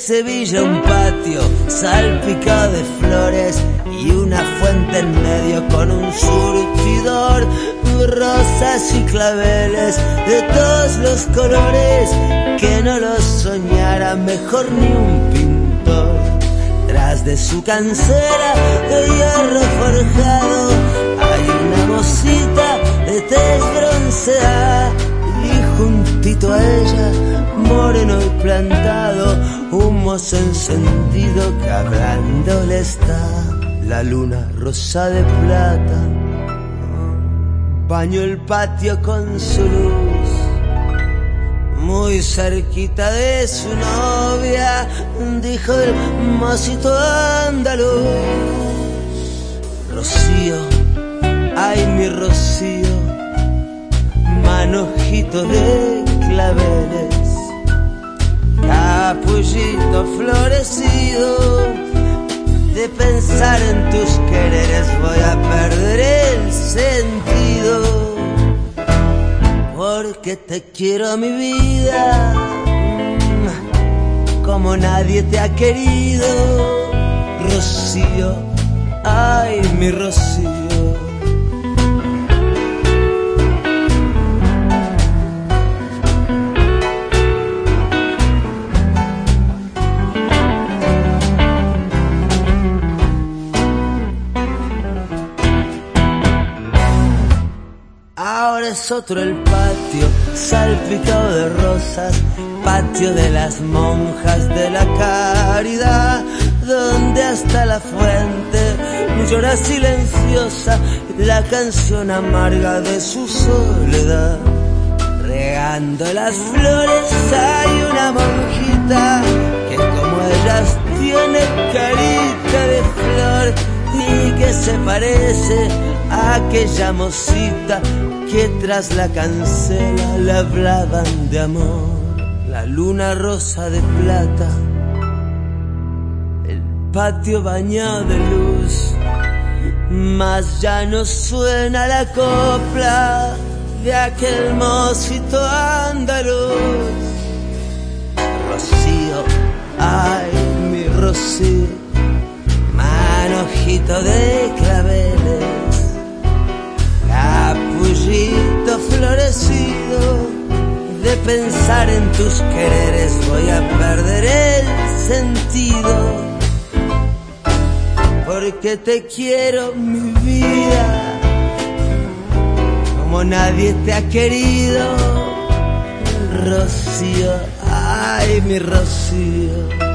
Sevilla un patio salpicado de flores y una fuente en medio con un surtidor, rosas y claveles de todos los colores que no los soñara mejor ni un pintor. Tras de su cancela de hierro forjado hay una mosita de tez bronceada y juntito a ella moreno y plantado, humos encendido que hablándole está la luna rosa de plata. Baño el patio con su luz, muy cerquita de su novia, dijo el mocito andaluz. Rocío, ay mi rocío, florecido. De pensar en tus quereres voy a perder el sentido. Porque te quiero mi vida, como nadie te ha querido. Rocío, ay mi Rocío. Es otro el patio, salpicado de rosas, patio de las monjas de la caridad, donde hasta la fuente llora silenciosa la canción amarga de su soledad. Regando las flores hay una monjita que como ellas tiene carita de flor y que se parece aquella mocita que tras la cancela le hablaban de amor. La luna rosa de plata, el patio bañado de luz, mas ya no suena la copla de aquel mocito andaluz. Pensar en tus quereres voy a perder el sentido. Porque te quiero mi vida como nadie te ha querido. Rocío, ay mi Rocío.